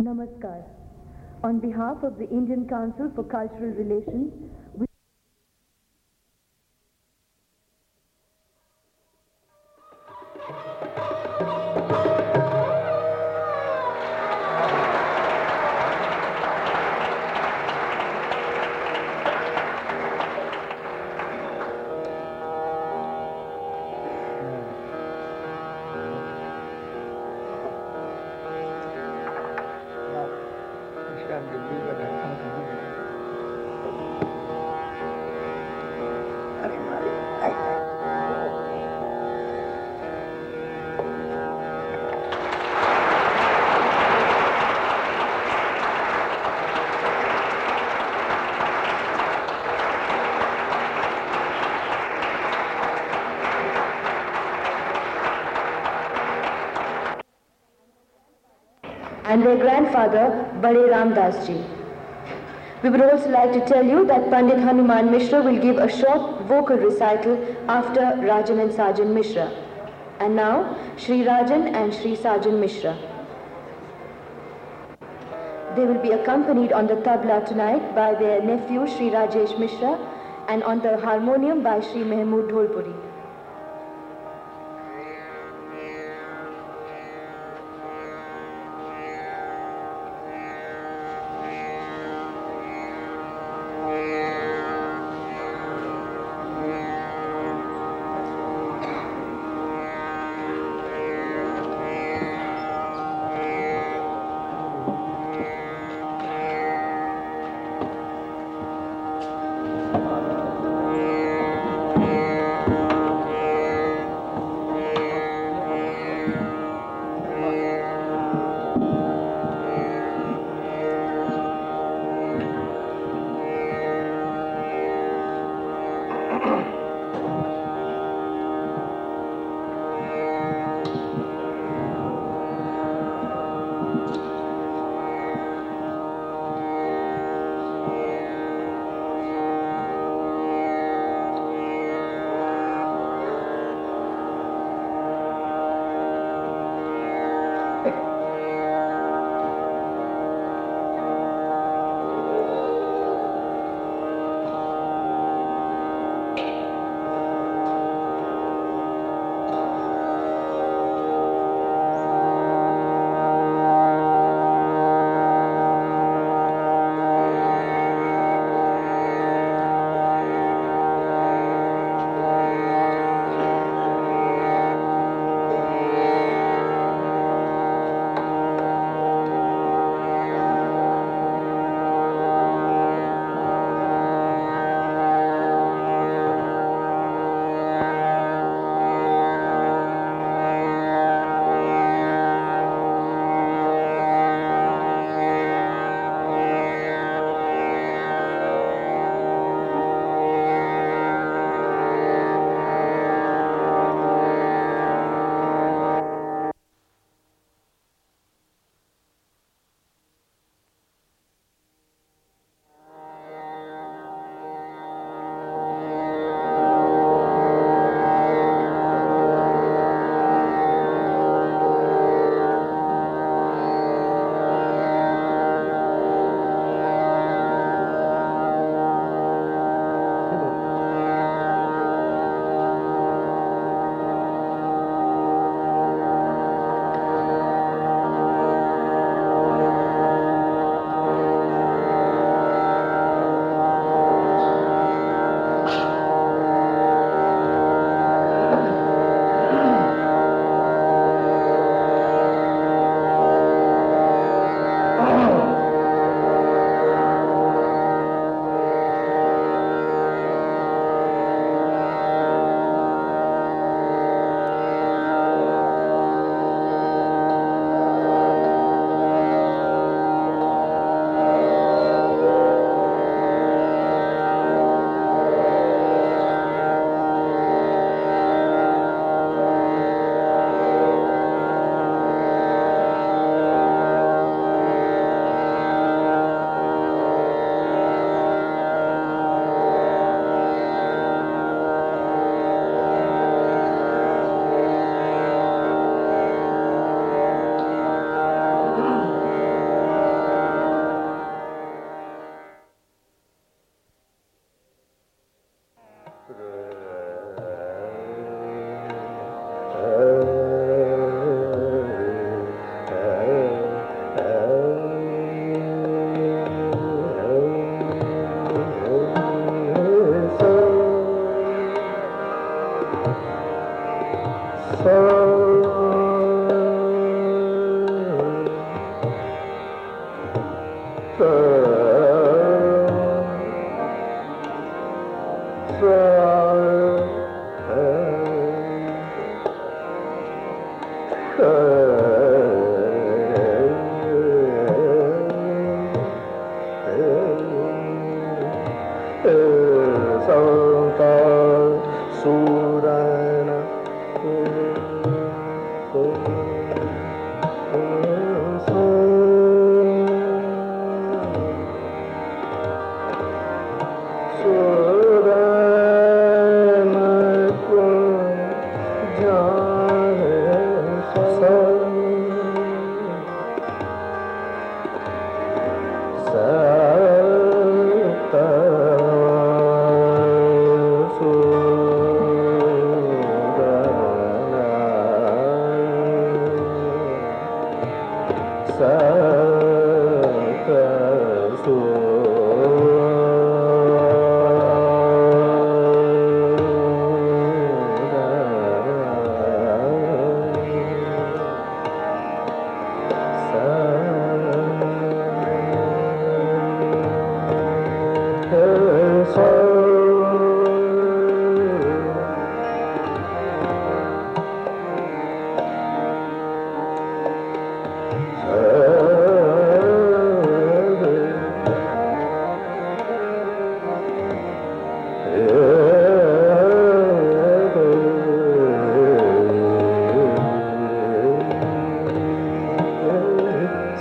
Namaskar. On behalf of the Indian Council for Cultural Relations, grandfather, Bade Das Ji. We would also like to tell you that Pandit Hanuman Mishra will give a short vocal recital after Rajan and Sajan Mishra. And now, Sri Rajan and Sri Sajan Mishra. They will be accompanied on the tabla tonight by their nephew Sri Rajesh Mishra and on the harmonium by Sri Mehmood Dholpuri.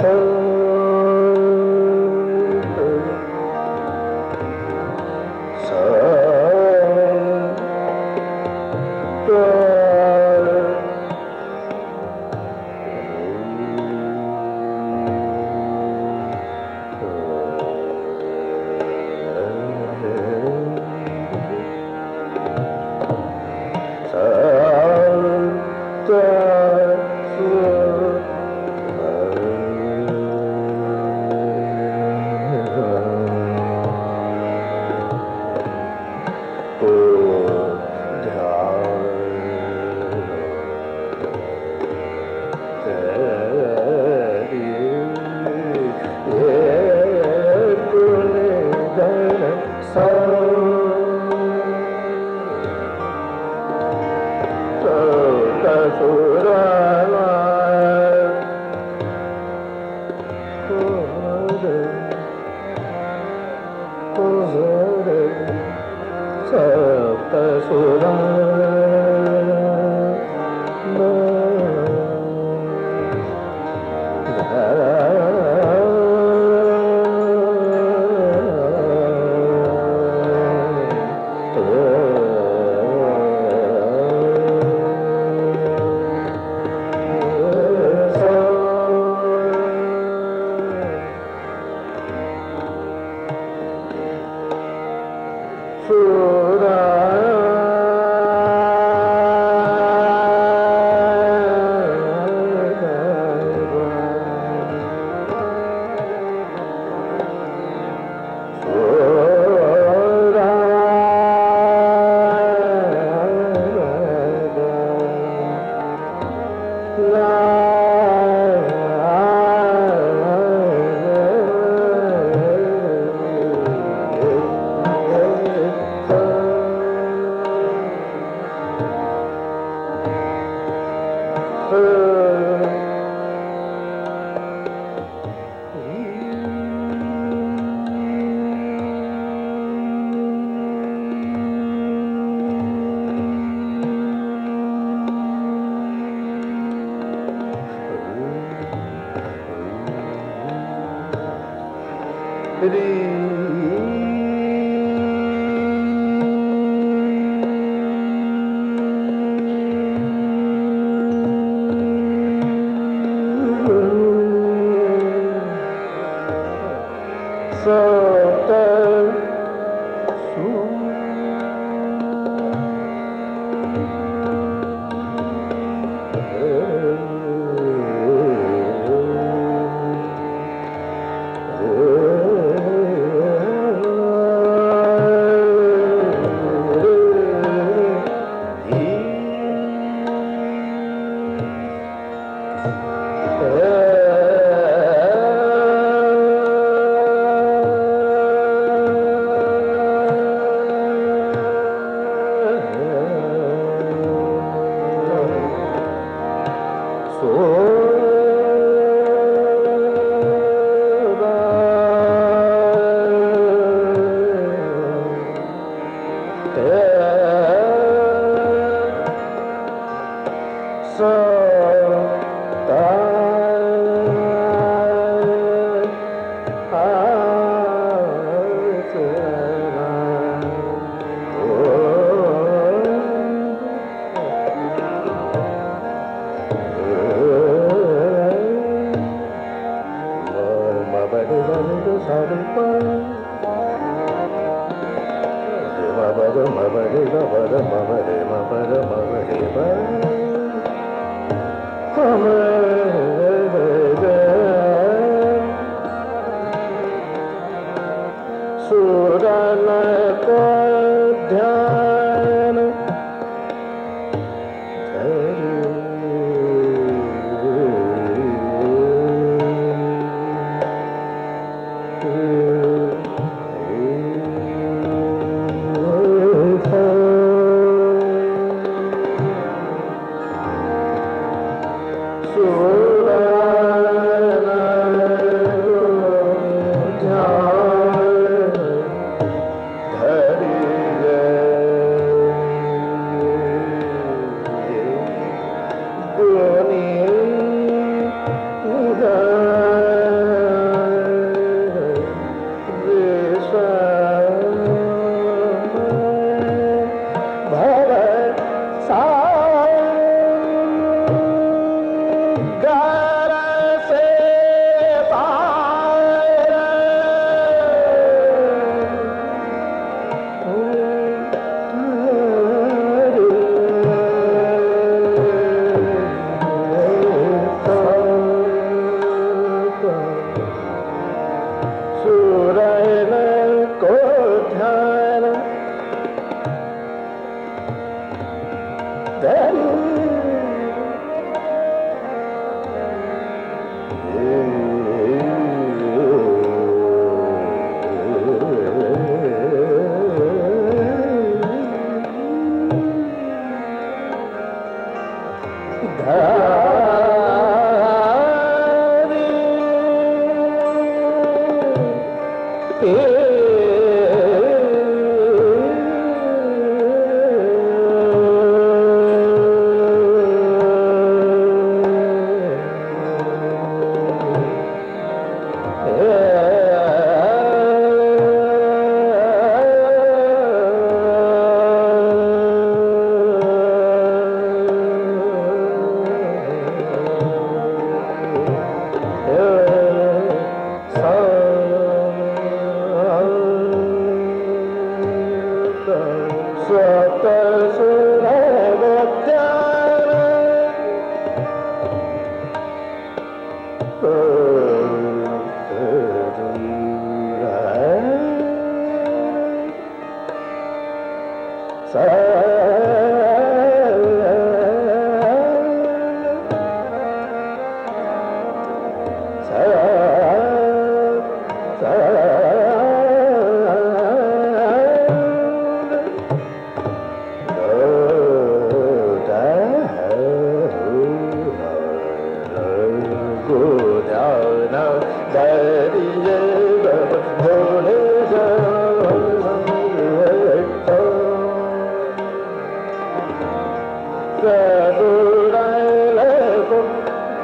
turn सूरने अध्या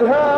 ध्यान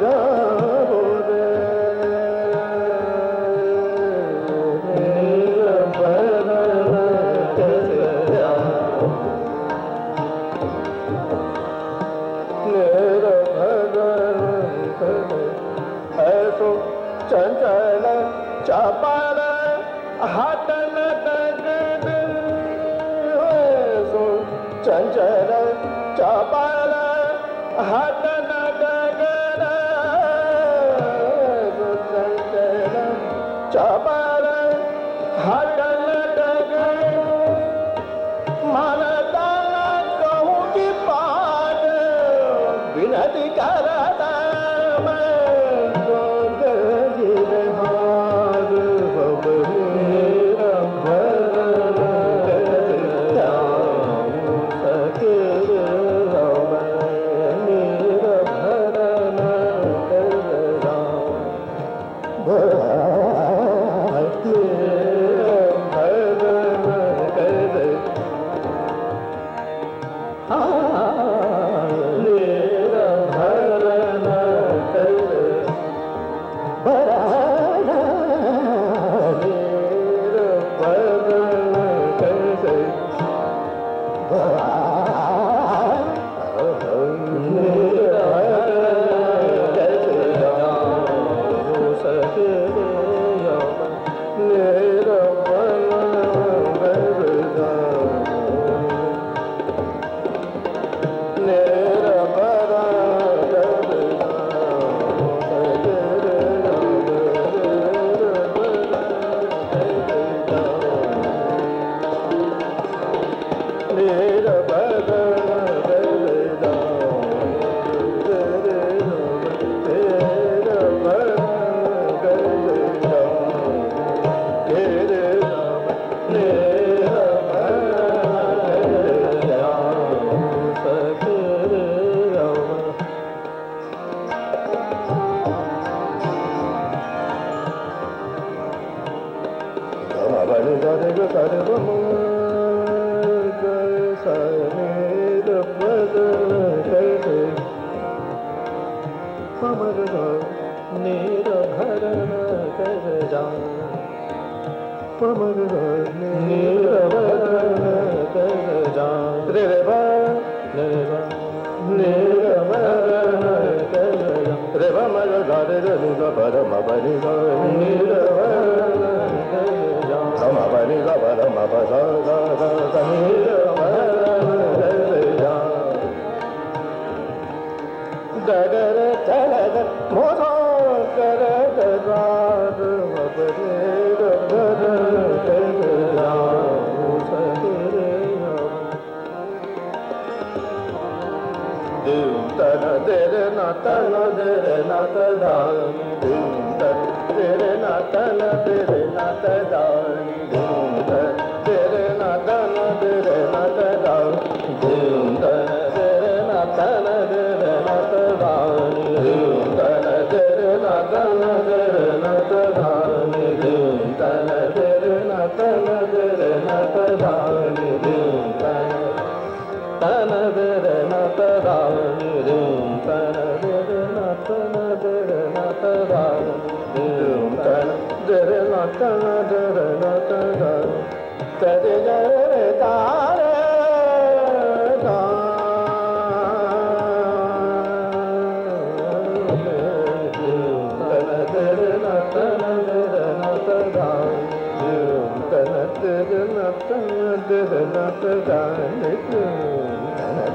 da da देर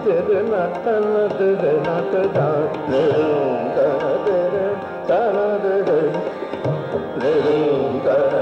da da da da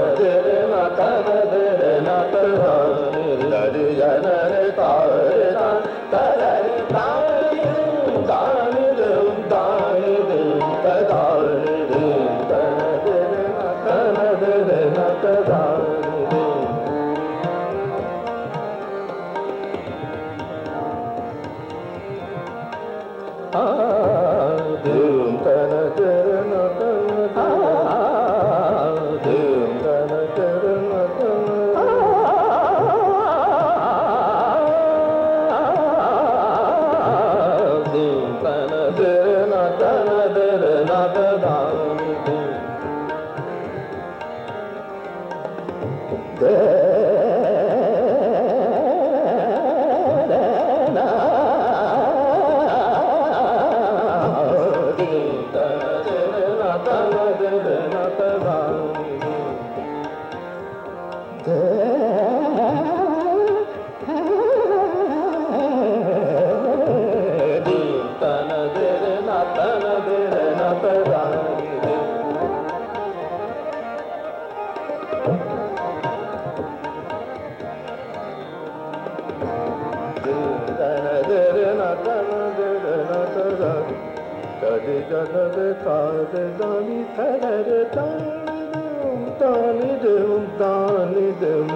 dani tarare dani dani dum dani dum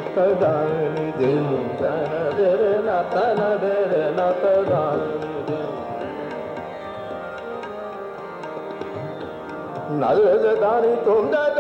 dani dum tarare na tarare na tarare నల్లని తొందర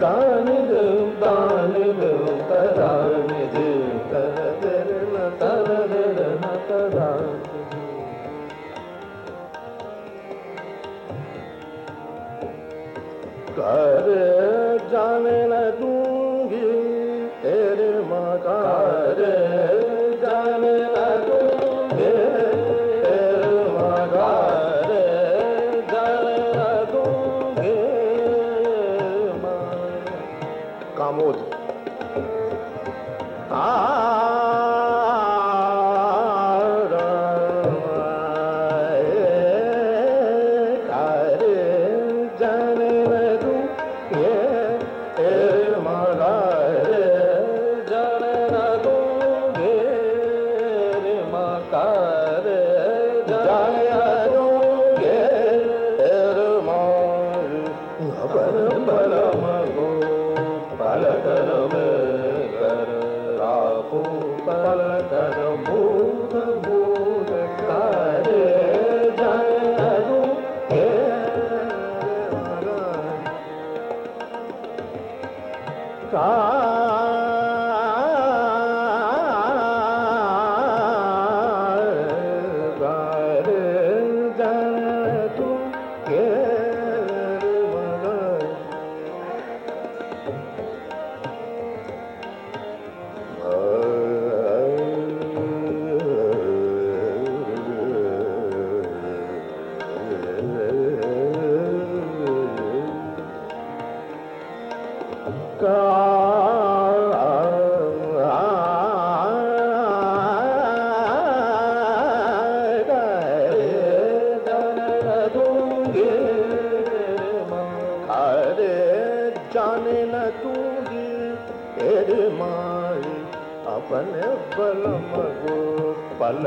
दान tú.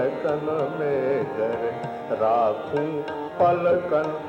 पलकन में कर राखूं पलकन।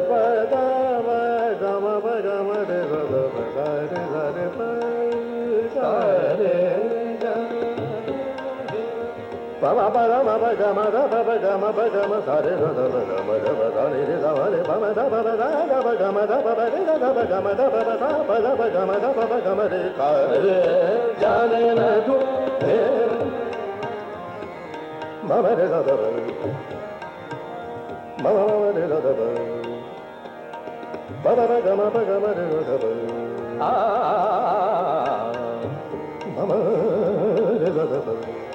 प म प र म प ग म ध प प ग म प ग म ध रे ग ध प ग म ध प ध नि रे ध म रे प म ध प प ध ध प ग म ध प प रे ग ध प ग म ध प प ध प ध प ग म ध प प ग म रे क रे जाने न तू हे म म रे ग ध प म म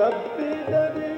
रे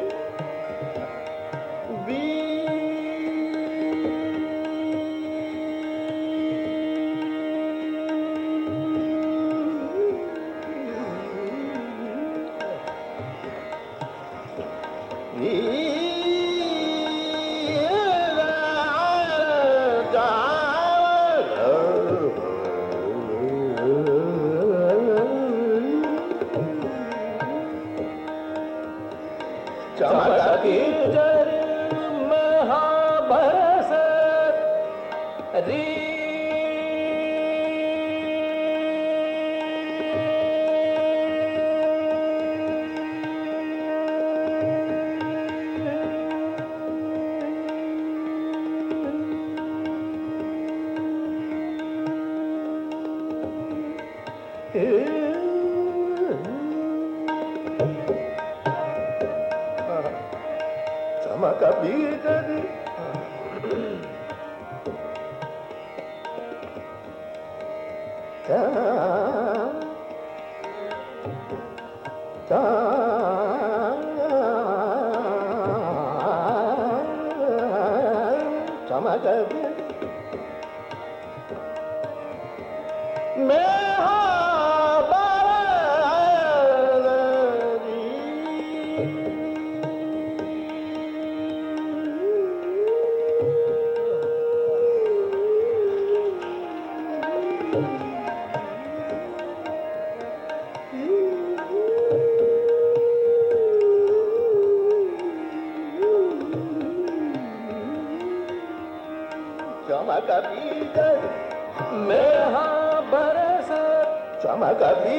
ग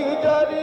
जारी